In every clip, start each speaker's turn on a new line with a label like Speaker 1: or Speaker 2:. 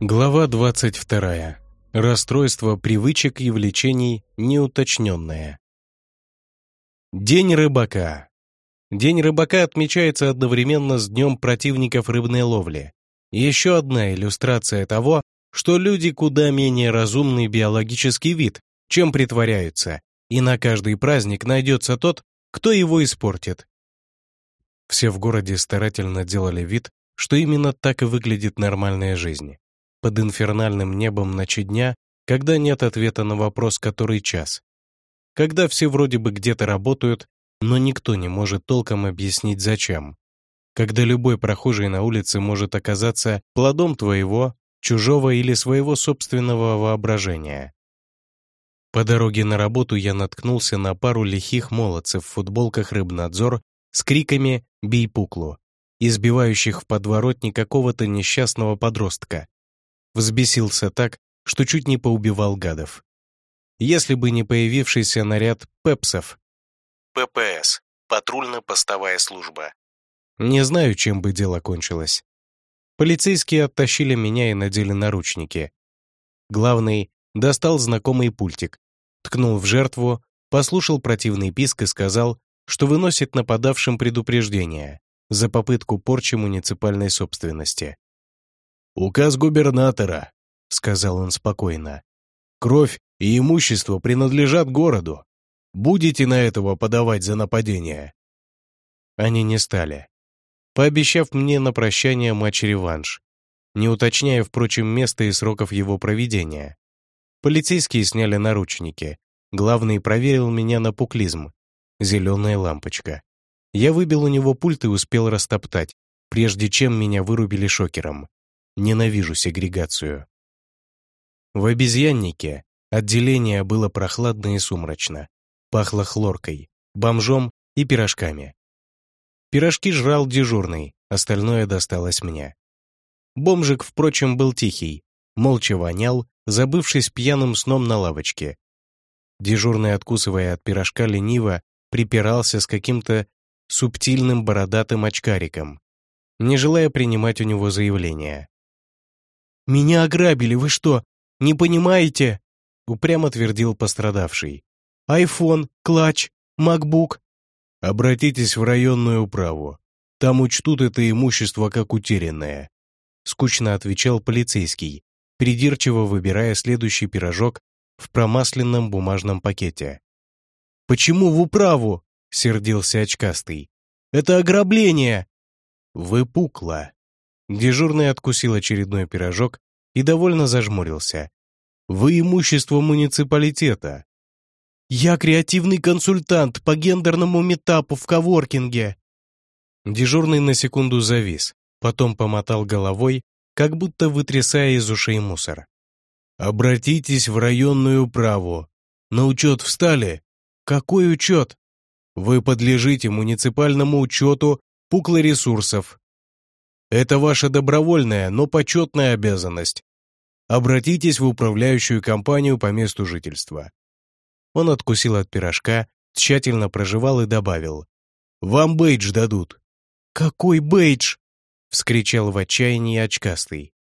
Speaker 1: Глава 22. Расстройство привычек и влечений неуточненное. День рыбака. День рыбака отмечается одновременно с Днем противников рыбной ловли. Еще одна иллюстрация того, что люди куда менее разумный биологический вид, чем притворяются, и на каждый праздник найдется тот, кто его испортит. Все в городе старательно делали вид, что именно так и выглядит нормальная жизнь под инфернальным небом ночи дня, когда нет ответа на вопрос, который час. Когда все вроде бы где-то работают, но никто не может толком объяснить зачем. Когда любой прохожий на улице может оказаться плодом твоего, чужого или своего собственного воображения. По дороге на работу я наткнулся на пару лихих молодцев в футболках «Рыбнадзор» с криками «Бей пуклу», избивающих в подворотне какого-то несчастного подростка, Взбесился так, что чуть не поубивал гадов. Если бы не появившийся наряд пепсов. ППС. Патрульно-постовая служба. Не знаю, чем бы дело кончилось. Полицейские оттащили меня и надели наручники. Главный достал знакомый пультик, ткнул в жертву, послушал противный писк и сказал, что выносит нападавшим предупреждение за попытку порчи муниципальной собственности. «Указ губернатора», — сказал он спокойно. «Кровь и имущество принадлежат городу. Будете на этого подавать за нападение?» Они не стали. Пообещав мне на прощание матч-реванш, не уточняя, впрочем, места и сроков его проведения. Полицейские сняли наручники. Главный проверил меня на пуклизм. Зеленая лампочка. Я выбил у него пульт и успел растоптать, прежде чем меня вырубили шокером. Ненавижу сегрегацию. В обезьяннике отделение было прохладно и сумрачно. Пахло хлоркой, бомжом и пирожками. Пирожки жрал дежурный, остальное досталось мне. Бомжик, впрочем, был тихий, молча вонял, забывшись пьяным сном на лавочке. Дежурный, откусывая от пирожка лениво, припирался с каким-то субтильным бородатым очкариком, не желая принимать у него заявление. «Меня ограбили, вы что, не понимаете?» упрямо твердил пострадавший. «Айфон, клатч, макбук». «Обратитесь в районную управу. Там учтут это имущество как утерянное», скучно отвечал полицейский, придирчиво выбирая следующий пирожок в промасленном бумажном пакете. «Почему в управу?» — сердился очкастый. «Это ограбление!» «Выпукло!» Дежурный откусил очередной пирожок и довольно зажмурился. «Вы имущество муниципалитета». «Я креативный консультант по гендерному метапу в коворкинге». Дежурный на секунду завис, потом помотал головой, как будто вытрясая из ушей мусор. «Обратитесь в районную управу. На учет встали?» «Какой учет?» «Вы подлежите муниципальному учету пуклоресурсов. Это ваша добровольная, но почетная обязанность. Обратитесь в управляющую компанию по месту жительства». Он откусил от пирожка, тщательно прожевал и добавил. «Вам бейдж дадут». «Какой бейдж?» — вскричал в отчаянии очкастый.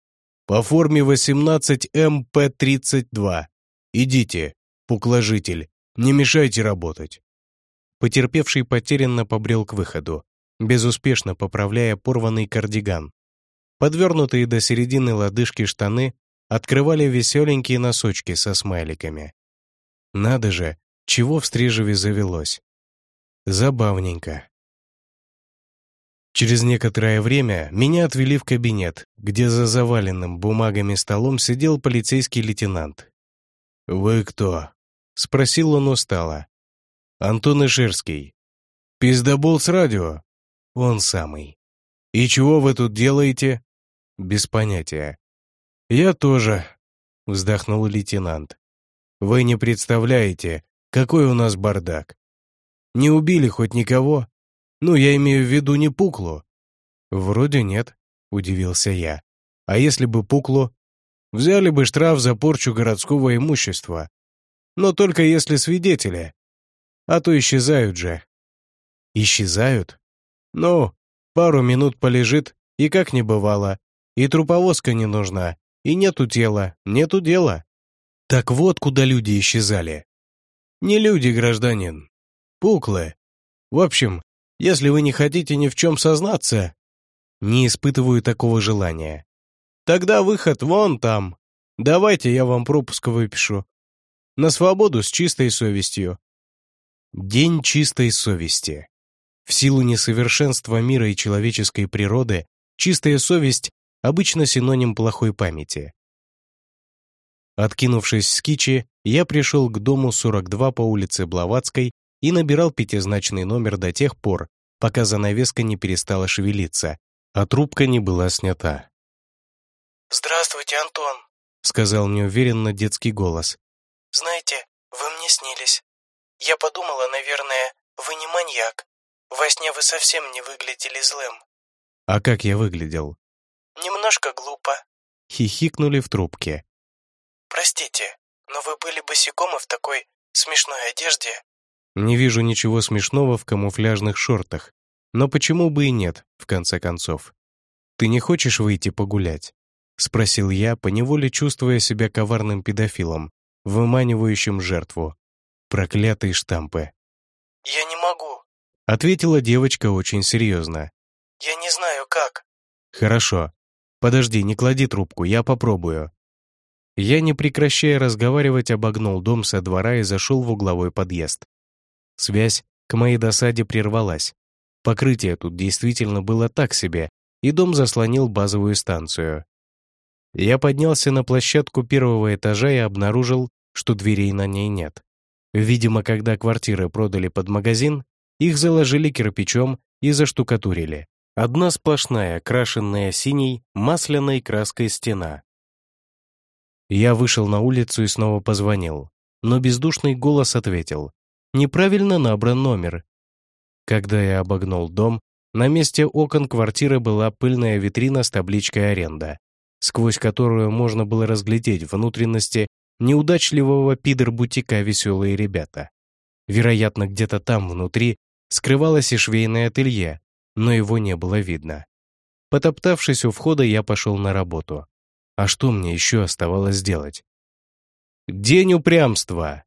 Speaker 1: «По форме 18МП-32. Идите, пукложитель, не мешайте работать». Потерпевший потерянно побрел к выходу безуспешно поправляя порванный кардиган. Подвернутые до середины лодыжки штаны открывали веселенькие носочки со смайликами. Надо же, чего в Стрижеве завелось. Забавненько. Через некоторое время меня отвели в кабинет, где за заваленным бумагами столом сидел полицейский лейтенант. «Вы кто?» — спросил он устало. «Антон Ишерский». «Пиздобол с радио?» Он самый. «И чего вы тут делаете?» «Без понятия». «Я тоже», — вздохнул лейтенант. «Вы не представляете, какой у нас бардак. Не убили хоть никого? Ну, я имею в виду не Пуклу». «Вроде нет», — удивился я. «А если бы Пуклу? Взяли бы штраф за порчу городского имущества. Но только если свидетели. А то исчезают же». «Исчезают?» Ну, пару минут полежит, и как не бывало, и труповозка не нужна, и нету тела, нету дела. Так вот, куда люди исчезали. Не люди, гражданин. Пуклы. В общем, если вы не хотите ни в чем сознаться, не испытываю такого желания. Тогда выход вон там. Давайте я вам пропуск выпишу. На свободу с чистой совестью. День чистой совести. В силу несовершенства мира и человеческой природы, чистая совесть – обычно синоним плохой памяти. Откинувшись с кичи, я пришел к дому 42 по улице Блаватской и набирал пятизначный номер до тех пор, пока занавеска не перестала шевелиться, а трубка не была снята.
Speaker 2: «Здравствуйте, Антон», —
Speaker 1: сказал неуверенно детский голос.
Speaker 2: «Знаете, вы мне снились. Я подумала, наверное, вы не маньяк. Во сне вы совсем не выглядели злым».
Speaker 1: «А как я выглядел?»
Speaker 2: «Немножко глупо», —
Speaker 1: хихикнули в трубке.
Speaker 2: «Простите, но вы были босиком и в такой смешной одежде».
Speaker 1: «Не вижу ничего смешного в камуфляжных шортах. Но почему бы и нет, в конце концов? Ты не хочешь выйти погулять?» — спросил я, поневоле чувствуя себя коварным педофилом, выманивающим жертву. Проклятые штампы.
Speaker 2: «Я не могу», —
Speaker 1: ответила девочка очень серьезно.
Speaker 2: «Я не знаю, как».
Speaker 1: «Хорошо. Подожди, не клади трубку, я попробую». Я, не прекращая разговаривать, обогнул дом со двора и зашел в угловой подъезд. Связь, к моей досаде, прервалась. Покрытие тут действительно было так себе, и дом заслонил базовую станцию. Я поднялся на площадку первого этажа и обнаружил, что дверей на ней нет. Видимо, когда квартиры продали под магазин, их заложили кирпичом и заштукатурили. Одна сплошная, крашенная синей, масляной краской стена. Я вышел на улицу и снова позвонил, но бездушный голос ответил. «Неправильно набран номер». Когда я обогнул дом, на месте окон квартиры была пыльная витрина с табличкой «Аренда» сквозь которую можно было разглядеть внутренности неудачливого пидор-бутика «Веселые ребята». Вероятно, где-то там внутри скрывалось и швейное ателье, но его не было видно. Потоптавшись у входа, я пошел на работу. А что мне еще оставалось делать? День упрямства.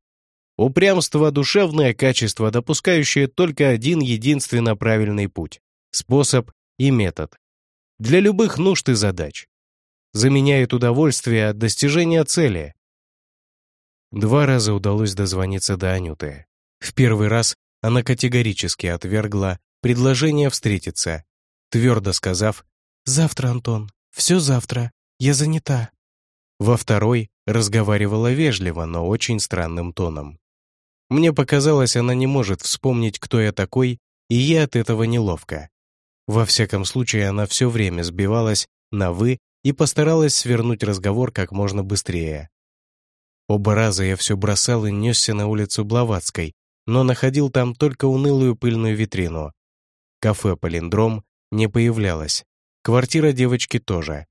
Speaker 1: Упрямство — душевное качество, допускающее только один единственно правильный путь, способ и метод. Для любых нужд и задач заменяет удовольствие от достижения цели. Два раза удалось дозвониться до Анюты. В первый раз она категорически отвергла предложение встретиться, твердо сказав «Завтра, Антон, все завтра, я занята». Во второй разговаривала вежливо, но очень странным тоном. Мне показалось, она не может вспомнить, кто я такой, и ей от этого неловко. Во всяком случае, она все время сбивалась на «вы» и постаралась свернуть разговор как можно быстрее. Оба раза я все бросал и несся на улицу Блаватской, но находил там только унылую пыльную витрину. Кафе «Полиндром» не появлялось, квартира девочки тоже.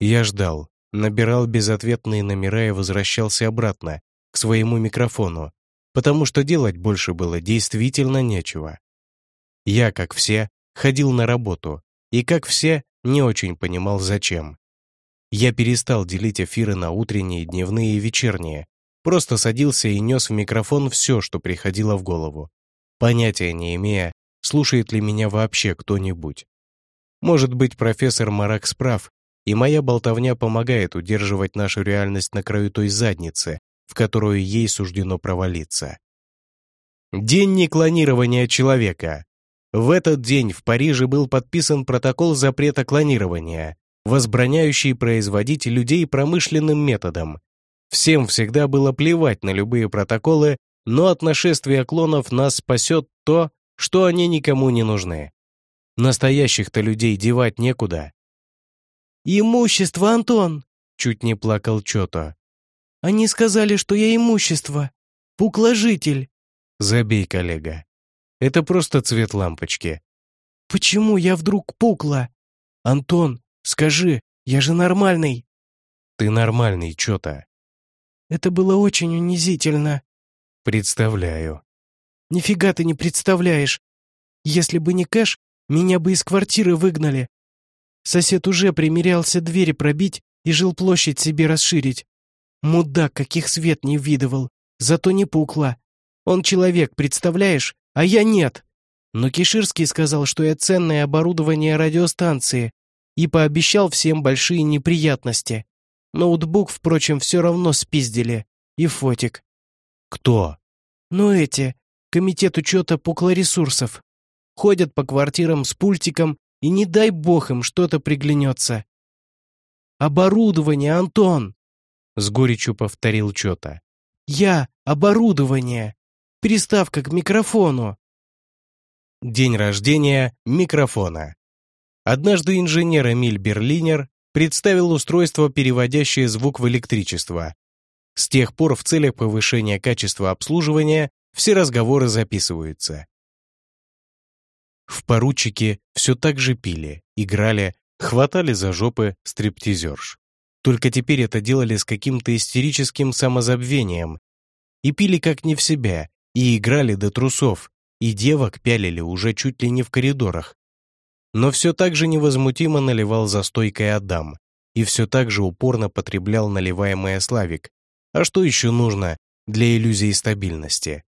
Speaker 1: Я ждал, набирал безответные номера и возвращался обратно, к своему микрофону, потому что делать больше было действительно нечего. Я, как все, ходил на работу, и, как все, не очень понимал, зачем. Я перестал делить эфиры на утренние, дневные и вечерние, просто садился и нес в микрофон все, что приходило в голову, понятия не имея, слушает ли меня вообще кто-нибудь. Может быть, профессор Маракс прав, и моя болтовня помогает удерживать нашу реальность на краю той задницы, в которую ей суждено провалиться. День неклонирования человека. В этот день в Париже был подписан протокол запрета клонирования, возбраняющий производить людей промышленным методом. Всем всегда было плевать на любые протоколы, но от нашествия клонов нас спасет то, что они никому не нужны. Настоящих-то людей девать некуда.
Speaker 2: «Имущество, Антон!»
Speaker 1: — чуть не плакал Чото.
Speaker 2: «Они сказали, что я имущество. Пукложитель».
Speaker 1: «Забей, коллега. Это просто цвет лампочки.
Speaker 2: Почему я вдруг пукла? Антон, скажи, я же нормальный.
Speaker 1: Ты нормальный, чё-то.
Speaker 2: Это было очень унизительно.
Speaker 1: Представляю.
Speaker 2: Нифига ты не представляешь. Если бы не кэш, меня бы из квартиры выгнали. Сосед уже примерялся двери пробить,
Speaker 3: и жилплощадь себе расширить. Мудак, каких свет не видывал, зато не пукла. Он человек, представляешь, а я нет. Но Киширский сказал, что я ценное оборудование радиостанции и пообещал всем большие неприятности. Ноутбук, впрочем, все равно спиздили. И фотик.
Speaker 1: Кто?
Speaker 3: Ну эти, комитет учета пуклоресурсов. Ходят по квартирам с пультиком, и не дай бог им что-то приглянется. «Оборудование, Антон!» С горечью повторил Чота. «Я — оборудование! Приставка к микрофону!»
Speaker 1: День рождения микрофона. Однажды инженер Эмиль Берлинер представил устройство, переводящее звук в электричество. С тех пор в целях повышения качества обслуживания все разговоры записываются. В поручике все так же пили, играли, хватали за жопы стриптизерш. Только теперь это делали с каким-то истерическим самозабвением. И пили как не в себя, и играли до трусов, и девок пялили уже чуть ли не в коридорах. Но все так же невозмутимо наливал за стойкой Адам, и все так же упорно потреблял наливаемое Славик. А что еще нужно для иллюзии стабильности?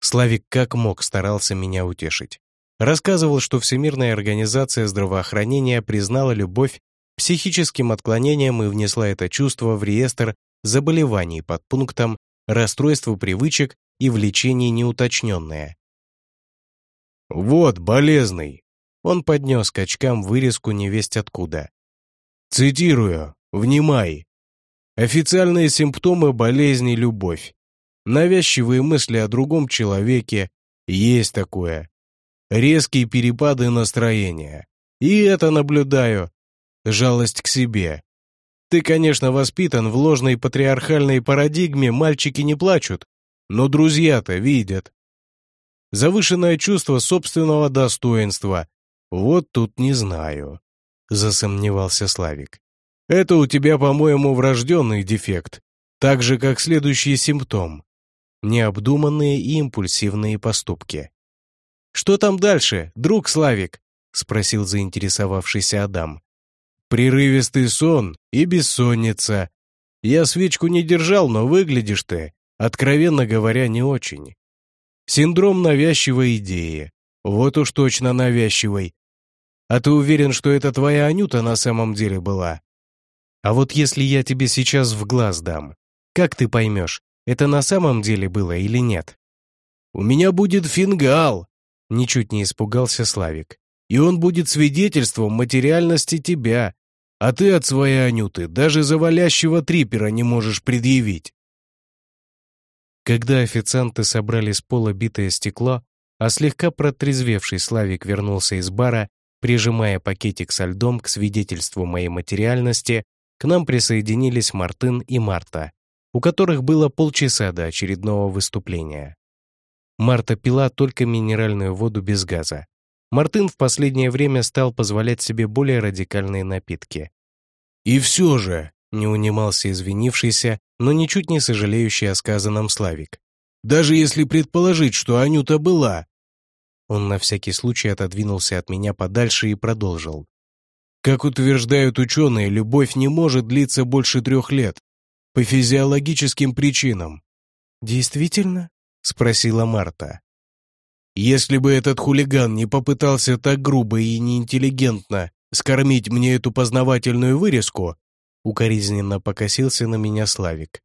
Speaker 1: Славик как мог старался меня утешить. Рассказывал, что Всемирная организация здравоохранения признала любовь психическим отклонением и внесла это чувство в реестр заболеваний под пунктом «Расстройство привычек и влечение неуточненное». «Вот, болезный!» Он поднес к очкам вырезку невесть откуда. Цитирую, «Внимай! Официальные симптомы болезни – любовь. Навязчивые мысли о другом человеке – есть такое резкие перепады настроения. И это наблюдаю. Жалость к себе. Ты, конечно, воспитан в ложной патриархальной парадигме, мальчики не плачут, но друзья-то видят. Завышенное чувство собственного достоинства. Вот тут не знаю, засомневался Славик. Это у тебя, по-моему, врожденный дефект, так же, как следующий симптом. Необдуманные и импульсивные поступки. «Что там дальше, друг Славик?» — спросил заинтересовавшийся Адам. «Прерывистый сон и бессонница. Я свечку не держал, но выглядишь ты, откровенно говоря, не очень. Синдром навязчивой идеи. Вот уж точно навязчивой. А ты уверен, что это твоя Анюта на самом деле была? А вот если я тебе сейчас в глаз дам, как ты поймешь, это на самом деле было или нет? У меня будет фингал, Ничуть не испугался Славик. «И он будет свидетельством материальности тебя, а ты от своей Анюты даже завалящего трипера не можешь предъявить». Когда официанты собрали с пола битое стекло, а слегка протрезвевший Славик вернулся из бара, прижимая пакетик со льдом к свидетельству моей материальности, к нам присоединились Мартын и Марта, у которых было полчаса до очередного выступления. Марта пила только минеральную воду без газа. Мартын в последнее время стал позволять себе более радикальные напитки. «И все же», — не унимался извинившийся, но ничуть не сожалеющий о сказанном Славик, «даже если предположить, что Анюта была...» Он на всякий случай отодвинулся от меня подальше и продолжил. «Как утверждают ученые, любовь не может длиться больше трех лет. По физиологическим причинам». «Действительно?» — спросила Марта. «Если бы этот хулиган не попытался так грубо и неинтеллигентно скормить мне эту познавательную вырезку, укоризненно покосился на меня Славик,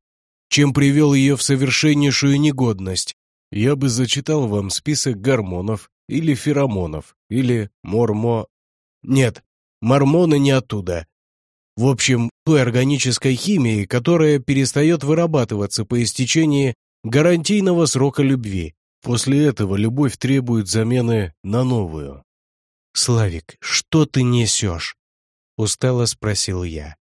Speaker 1: чем привел ее в совершеннейшую негодность, я бы зачитал вам список гормонов или феромонов, или мормо... Нет, мормоны не оттуда. В общем, той органической химии, которая перестает вырабатываться по истечении гарантийного срока любви. После этого любовь требует замены на новую. «Славик, что ты несешь?» — устало спросил я.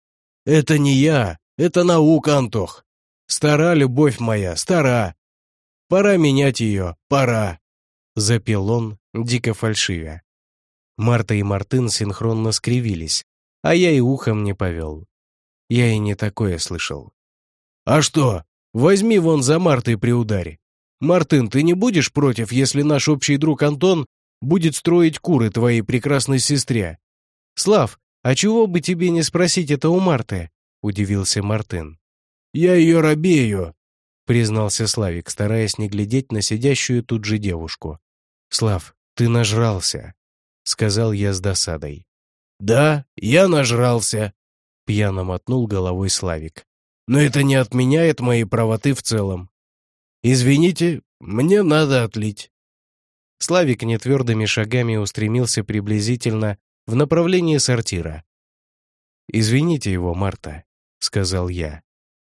Speaker 1: «Это не я, это наука, Антох. Стара любовь моя, стара. Пора менять ее, пора!» — запел он, дико фальшивя. Марта и Мартын синхронно скривились, а я и ухом не повел. Я и не такое слышал. «А что, Возьми вон за Мартой при ударе. Мартын, ты не будешь против, если наш общий друг Антон будет строить куры твоей прекрасной сестре? Слав,
Speaker 3: «А чего бы тебе не спросить это у Марты?» — удивился Мартын.
Speaker 1: «Я ее робею», —
Speaker 3: признался Славик, стараясь не глядеть на сидящую тут же девушку. «Слав, ты нажрался», — сказал я с досадой.
Speaker 1: «Да, я нажрался», —
Speaker 3: пьяно мотнул головой Славик.
Speaker 1: «Но это не отменяет моей правоты в целом. Извините, мне надо отлить».
Speaker 3: Славик нетвердыми шагами устремился приблизительно в направлении сортира. «Извините его, Марта», — сказал я.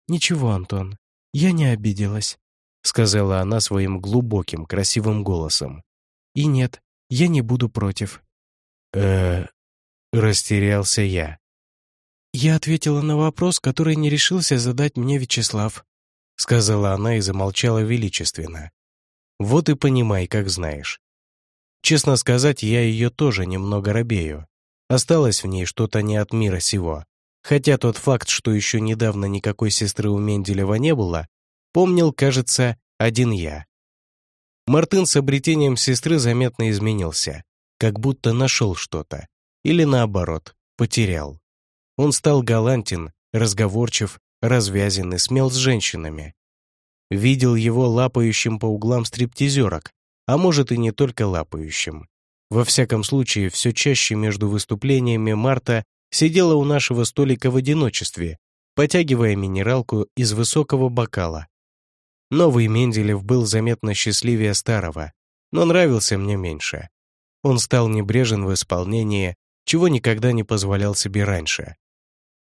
Speaker 3: «Ничего, Антон, я не обиделась», — сказала она своим глубоким, красивым голосом. «И нет, я не буду против».
Speaker 1: э
Speaker 3: растерялся я. «Я ответила на вопрос, который не решился задать мне Вячеслав», — сказала она и замолчала величественно. «Вот и понимай, как знаешь. Честно сказать, я ее тоже немного робею. Осталось в ней что-то не от мира сего. Хотя тот факт, что еще недавно никакой сестры у Менделева не было, помнил, кажется, один я. Мартын с обретением сестры заметно изменился, как будто нашел что-то. Или наоборот, потерял. Он стал галантен, разговорчив, развязен и смел с женщинами. Видел его лапающим по углам стриптизерок, а может и не только лапающим. Во всяком случае, все чаще между выступлениями Марта сидела у нашего столика в одиночестве, потягивая минералку из высокого бокала. Новый Менделев был заметно счастливее старого, но нравился мне меньше. Он стал небрежен в исполнении, чего никогда не позволял себе раньше.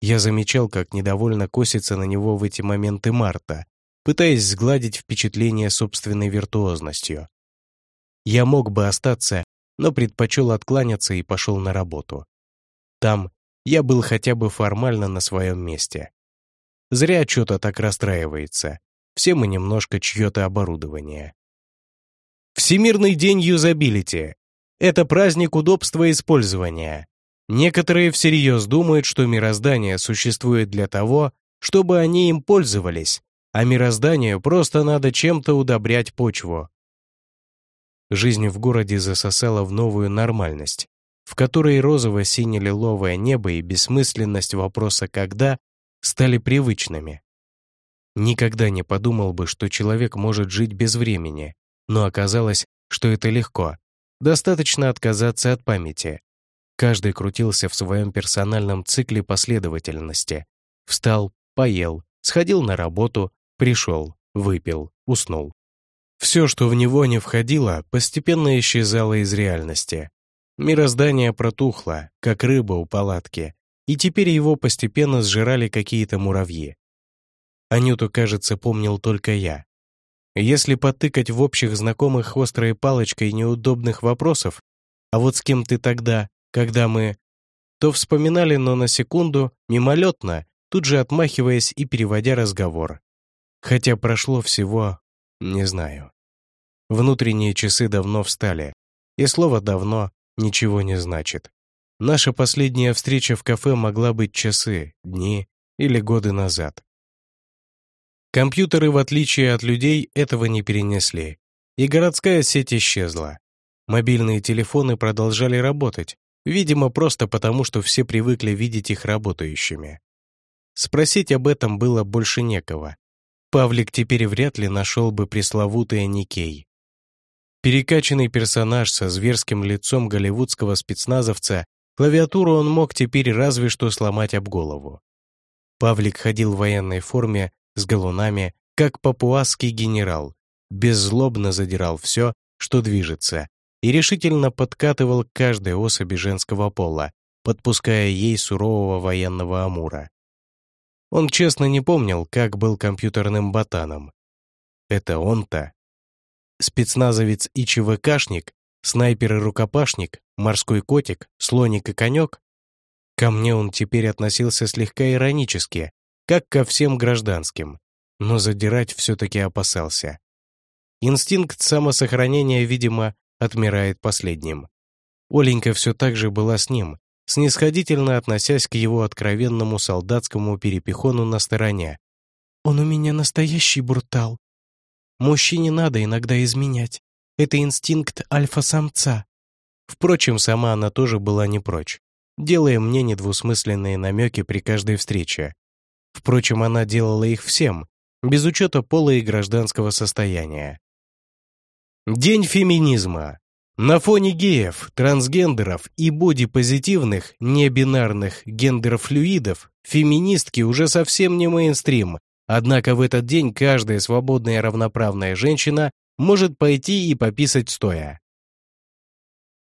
Speaker 3: Я замечал, как недовольно косится на него в эти моменты Марта, пытаясь сгладить впечатление собственной виртуозностью. Я мог бы остаться, но предпочел откланяться и пошел на работу. Там я был хотя бы формально на своем месте. Зря что-то так расстраивается. Все мы немножко чье-то оборудование. Всемирный день юзабилити. Это праздник удобства использования. Некоторые всерьез думают, что мироздание существует для того, чтобы они им пользовались, а мирозданию просто надо чем-то удобрять почву. Жизнь в городе засосала в новую нормальность, в которой розово-сине-лиловое небо и бессмысленность вопроса «когда» стали привычными. Никогда не подумал бы, что человек может жить без времени, но оказалось, что это легко. Достаточно отказаться от памяти. Каждый крутился в своем персональном цикле последовательности. Встал, поел, сходил на работу, пришел, выпил, уснул. Все, что в него не входило, постепенно исчезало из реальности. Мироздание протухло, как рыба у палатки, и теперь его постепенно сжирали какие-то муравьи. Анюту, кажется, помнил только я. Если потыкать в общих знакомых острой палочкой неудобных вопросов, а вот с кем ты тогда, когда мы... то вспоминали, но на секунду, мимолетно, тут же отмахиваясь и переводя разговор. Хотя прошло всего не знаю. Внутренние часы давно встали, и слово «давно» ничего не значит. Наша последняя встреча в кафе могла быть часы, дни или годы назад. Компьютеры, в отличие от людей, этого не перенесли, и городская сеть исчезла. Мобильные телефоны продолжали работать, видимо, просто потому, что все привыкли видеть их работающими. Спросить об этом было больше некого, Павлик теперь вряд ли нашел бы пресловутый Никей. Перекачанный персонаж со зверским лицом голливудского спецназовца, клавиатуру он мог теперь разве что сломать об голову. Павлик ходил в военной форме, с галунами, как папуасский генерал, беззлобно задирал все, что движется, и решительно подкатывал к каждой особи женского пола, подпуская ей сурового военного амура. Он честно не помнил, как был компьютерным ботаном. Это он-то. Спецназовец и ЧВКшник, снайпер и рукопашник, морской котик, слоник и конек. Ко мне он теперь относился слегка иронически, как ко всем гражданским, но задирать все-таки опасался. Инстинкт самосохранения, видимо, отмирает последним. Оленька все так же была с ним, снисходительно относясь к его откровенному солдатскому перепихону на стороне. «Он у меня настоящий брутал. Мужчине надо иногда изменять. Это инстинкт альфа-самца». Впрочем, сама она тоже была не прочь.
Speaker 1: делая мне недвусмысленные намеки при каждой встрече. Впрочем, она делала их всем, без учета пола и гражданского состояния. День феминизма. На фоне геев, трансгендеров и бодипозитивных, небинарных гендерфлюидов феминистки уже совсем не мейнстрим, однако в этот день каждая свободная равноправная женщина может пойти и пописать стоя.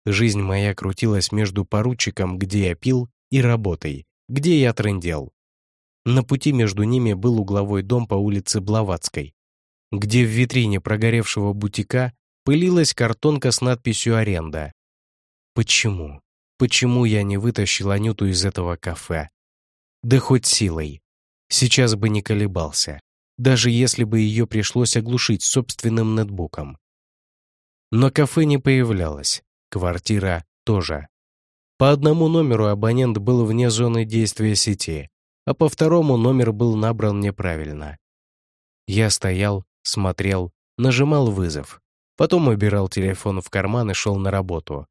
Speaker 1: Жизнь моя крутилась между поручиком, где я пил, и работой, где я трындел. На пути между ними был угловой дом по улице Блаватской, где в витрине прогоревшего бутика пылилась картонка с надписью «Аренда». Почему? Почему я не вытащил Анюту из этого кафе? Да хоть силой. Сейчас бы не колебался, даже если бы ее пришлось оглушить собственным нетбуком. Но кафе не появлялось, квартира тоже. По одному номеру абонент был вне зоны действия сети, а по второму номер был набран неправильно. Я стоял, смотрел, нажимал вызов, потом убирал телефон в карман и шел на работу.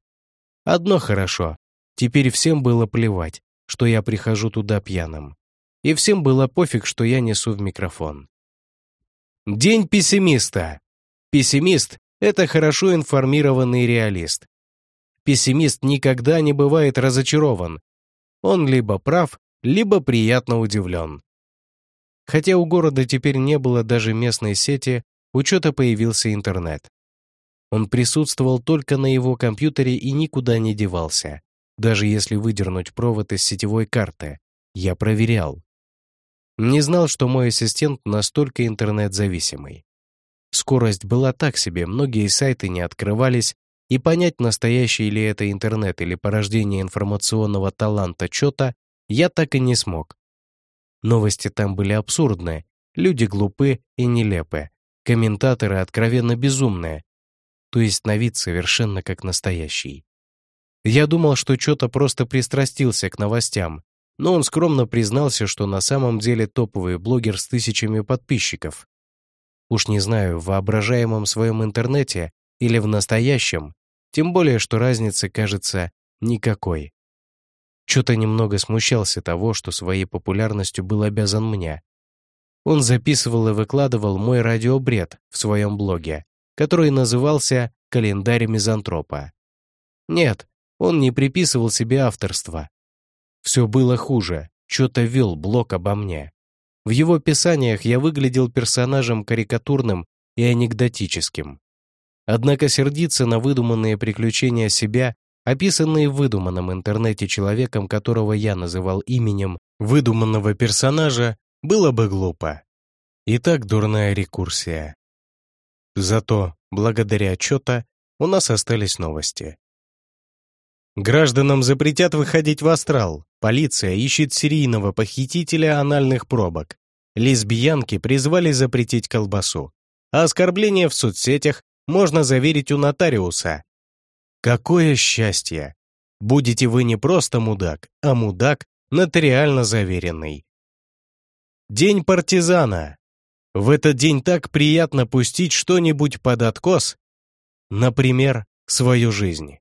Speaker 1: Одно хорошо, теперь всем было плевать, что я прихожу туда пьяным. И всем было пофиг, что я несу в микрофон. День пессимиста. Пессимист — это хорошо информированный реалист. Пессимист никогда не бывает разочарован. Он либо прав, либо приятно удивлен. Хотя у города теперь не было даже местной сети, учета появился интернет. Он присутствовал только на его компьютере и никуда не девался, даже если выдернуть провод из сетевой карты. Я проверял. Не знал, что мой ассистент настолько интернет-зависимый. Скорость была так себе, многие сайты не открывались, и понять, настоящий ли это интернет или порождение информационного таланта чё-то, я так и не смог. Новости там были абсурдные, люди глупы и нелепы, комментаторы откровенно безумные, то есть на вид совершенно как настоящий. Я думал, что что-то просто пристрастился к новостям, но он скромно признался, что на самом деле топовый блогер с тысячами подписчиков. Уж не знаю, в воображаемом своем интернете или в настоящем, тем более, что разницы, кажется, никакой. Что-то немного смущался того, что своей популярностью был обязан мне. Он записывал и выкладывал мой радиобред в своем блоге, который назывался «Календарь мизантропа». Нет, он не приписывал себе авторство. Все было хуже, что-то вел блог обо мне. В его писаниях я выглядел персонажем карикатурным и анекдотическим. Однако сердиться на выдуманные приключения себя описанные в выдуманном интернете человеком, которого я называл именем выдуманного персонажа, было бы глупо. Итак, дурная рекурсия. Зато, благодаря отчета, у нас остались новости. Гражданам запретят выходить в астрал. Полиция ищет серийного похитителя анальных пробок. Лесбиянки призвали запретить колбасу. А оскорбления в соцсетях можно заверить у нотариуса. Какое счастье! Будете вы не просто мудак, а мудак нотариально заверенный. День партизана. В этот день так приятно пустить что-нибудь под откос, например, свою жизнь.